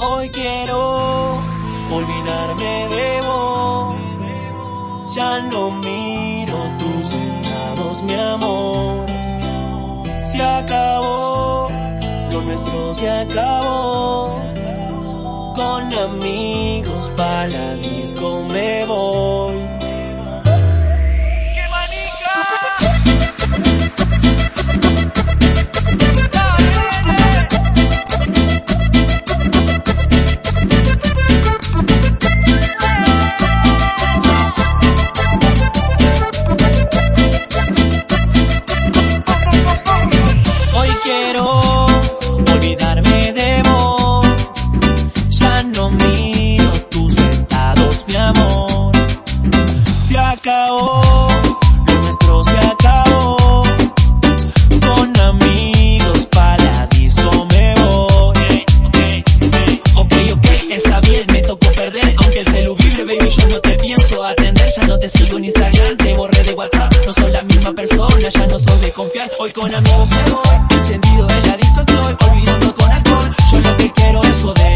Hoy quiero olvidarme de vos. Ya no miro tus estados, mi amor. Se acabó, lo nuestro se acabó. Con amigos para disco me voy. Olvidarme de vos. Ya no miro tus estados, mi amor. Se acabó, nuestro se acabó. Con amigos para disco me voy. Ok, ok, está bien, me tocó perder. Aunque el celu vibre, baby, yo no te pienso atender. Ya no te sigo en Instagram, te borré de WhatsApp. No soy la misma persona, ya no soy de confiar. Hoy con amigos me voy quiero eso de